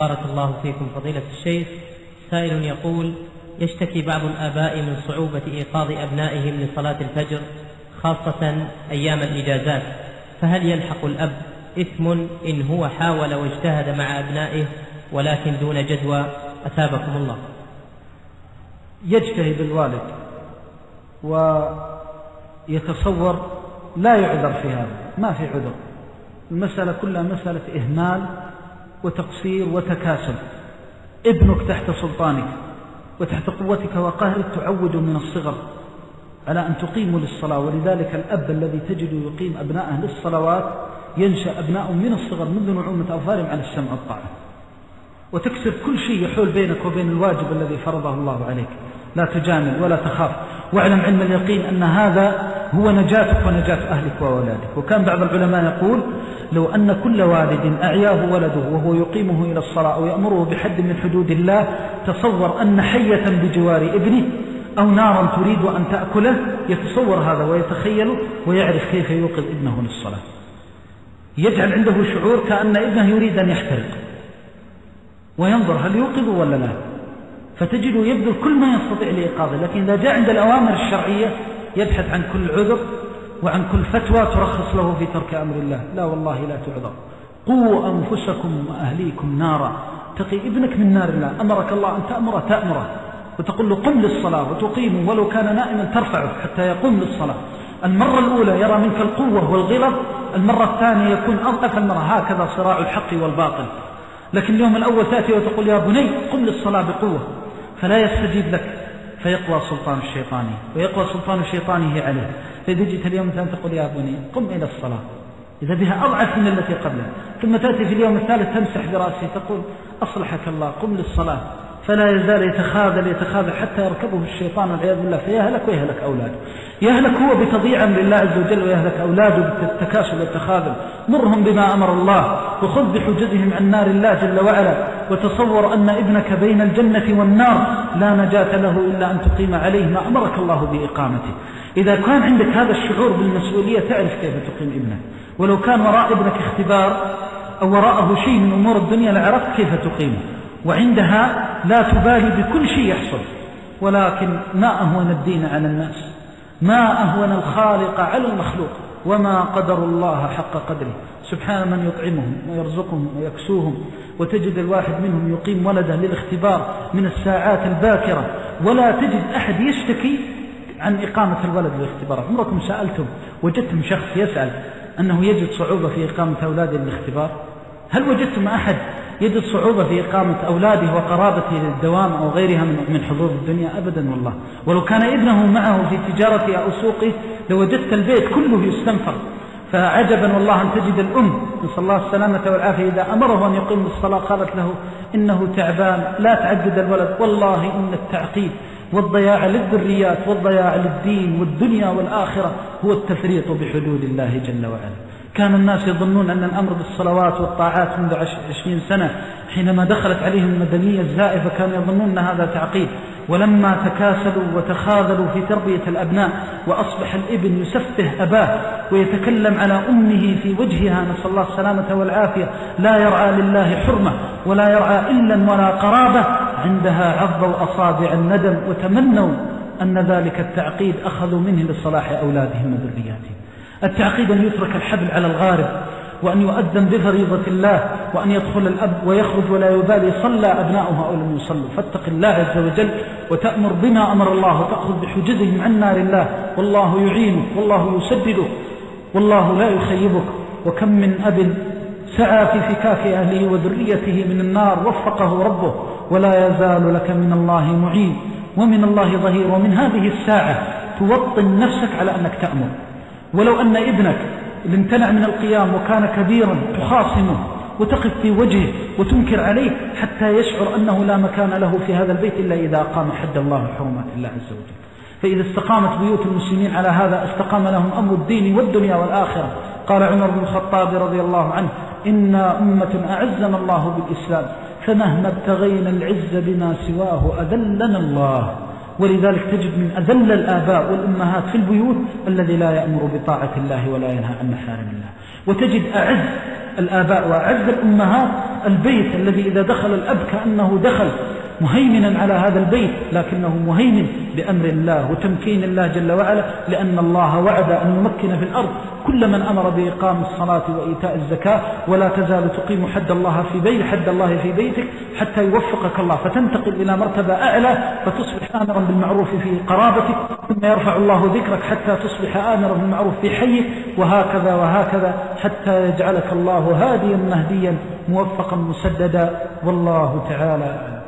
بارك الله فيكم. فضيلة الشيخ سائل يقول يشتكي بعض الآباء من صعوبة إيقاظ أبنائهم لصلاة الفجر خاصة أيام الإجازات. فهل يلحق الأب إثم إن هو حاول واجتهد مع أبنائه ولكن دون جدوى؟ أثابكم الله. يجتهد الوالد ويتصور لا يعذر في هذا ما في عذر. المسألة كلها مسألة إهمال وتقصير وتكاسل. ابنك تحت سلطانك وتحت قوتك وقهرك تعود من الصغر. على أن تقيموا للصلاة؟ ولذلك الأب الذي تجد يقيم أبناءه للصلوات ينشأ أبناء من الصغر منذ نعومة أظفارهم على السمع والطاعة. وتكسر كل شيء يحول بينك وبين الواجب الذي فرضه الله عليك. لا تجامل ولا تخاف. واعلم علم اليقين أن هذا هو نجاتك ونجاة أهلك وأولادك. وكان بعض العلماء يقول لو أن كل والد أعياه ولده وهو يقيمه إلى الصلاة أو يأمره بحد من حدود الله تصور أن حية بجوار ابنه أو نارا تريد أن تأكله يتصور هذا ويتخيل ويعرف كيف يوقظ ابنه للصلاة. يجعل عنده شعور كأن ابنه يريد أن يحترق. وينظر هل يوقظ ولا لا. فتجده يبذل كل ما يستطيع لإيقاظه لكن إذا جاء عند الأوامر الشرعية يبحث عن كل عذر وعن كل فتوى ترخص له في ترك أمر الله. لا والله لا تعذر. قوا أنفسكم وأهليكم نارا. تقي ابنك من نار الله. أمرك الله أن تأمره تأمره. وتقول له قم للصلاة وتقيمه ولو كان نائما ترفعه حتى يقوم للصلاة. المرة الأولى يرى منك القوة والغلظ المرة الثانية يكون أضعف المرة. هكذا صراع الحق والباطل. لكن اليوم الأول تأتي وتقول يا بني قم للصلاة بقوة. فلا يستجيب لك. فيقوى سلطان الشيطان ويقوى سلطان شيطانه عليه. فإذا جئت اليوم الثاني تقول يا بني قم إلى الصلاة. إذا بها أضعف من التي قبلها. ثم تأتي في اليوم الثالث تمسح برأسه تقول أصلحك الله قم للصلاة. فلا يزال يتخاذل يتخاذل حتى يركبه الشيطان والعياذ بالله فيهلك ويهلك أولاده. يهلك هو بتضييع الله عز وجل ويهلك أولاده بالتكاسل والتخاذل. مرهم بما أمر الله وخذ بحجزهم عن نار الله جل وعلا وتصور أن ابنك بين الجنة والنار لا نجاة له إلا أن تقيم عليه ما أمرك الله بإقامته. إذا كان عندك هذا الشعور بالمسؤولية تعرف كيف تقيم ابنك. ولو كان وراء ابنك اختبار أو وراءه شيء من أمور الدنيا لعرفت كيف تقيمه. وعندها لا تبالي بكل شيء يحصل ولكن ما أهون الدين على الناس ما أهون الخالق على المخلوق وما قدر الله حق قدره. سبحان من يطعمهم ويرزقهم ويكسوهم وتجد الواحد منهم يقيم ولده للاختبار من الساعات الباكرة ولا تجد أحد يشتكي عن إقامة الولد للاختبار. عمركم سألتم وجدتم شخص يسأل أنه يجد صعوبة في إقامة أولاده للاختبار؟ هل وجدتم أحد يجد صعوبة في إقامة أولاده وقرابته للدوام أو غيرها من حظوظ الدنيا أبدا والله. ولو كان ابنه معه في تجارته أو سوقه لوجدت البيت كله يستنفر. فعجبا والله أن تجد الأم نسأل الله السلامة والعافية إذا أمره أن يقيم الصلاة قالت له إنه تعبان لا تعدد الولد. والله إن التعقيد والضياع للذريات والضياع للدين والدنيا والآخرة هو التفريط بحدود الله جل وعلا. كان الناس يظنون أن الأمر بالصلوات والطاعات منذ عشرين سنة حينما دخلت عليهم المدنية الزائفة كانوا يظنون أن هذا تعقيد. ولما تكاسلوا وتخاذلوا في تربية الأبناء وأصبح الإبن يسفه أباه ويتكلم على أمه في وجهها نسأل الله السلامة والعافية لا يرعى لله حرمة ولا يرعى إلا ولا قرابة. عندها عضوا أصابع الندم وتمنوا أن ذلك التعقيد أخذوا منه لصلاح أولادهم وذرياتهم. التعقيد أن يترك الحبل على الغارب وأن يؤذن بفريضة الله وأن يدخل الأب ويخرج ولا يبالي صلى أبناؤه أو لم يصلوا. فاتق الله عز وجل وتأمر بما أمر الله وتأخذ بحجزهم عن نار الله. والله يعينك والله يسددك والله لا يخيبك. وكم من أب سعى في فكاك أهله وذريته من النار وفقه ربه ولا يزال لك من الله معين. ومن الله ظهير. ومن هذه الساعة توطن نفسك على أنك تأمر. ولو أن ابنك امتنع من القيام وكان كبيرا تخاصمه وتقف في وجهه وتنكر عليه حتى يشعر أنه لا مكان له في هذا البيت إلا إذا أقام حد الله وحرمات الله عز وجل. فإذا استقامت بيوت المسلمين على هذا استقام لهم أمر الدين والدنيا والآخرة. قال عمر بن الخطاب رضي الله عنه إنا أمة أعزنا الله بالإسلام فمهما ابتغينا العز بما سواه أذلنا الله. ولذلك تجد من أذل الآباء والأمهات في البيوت الذي لا يأمر بطاعة الله ولا ينهى عن محارم الله. وتجد أعز الآباء وأعز الأمهات البيت الذي إذا دخل الأب كأنه دخل مهيمنا على هذا البيت لكنه مهيمن بأمر الله وتمكين الله جل وعلا لأن الله وعد أن نمكن في الأرض كل من أمر بإقام الصلاة وإيتاء الزكاة ولا تزال تقيم حد الله في بيت حد الله في بيتك حتى يوفقك الله. فتنتقل إلى مرتبة أعلى فتصبح آمرا بالمعروف في قرابتك ثم يرفع الله ذكرك حتى تصبح آمرا بالمعروف في حيك وهكذا وهكذا حتى يجعلك الله هاديا مهديا موفقا مسددا. والله تعالى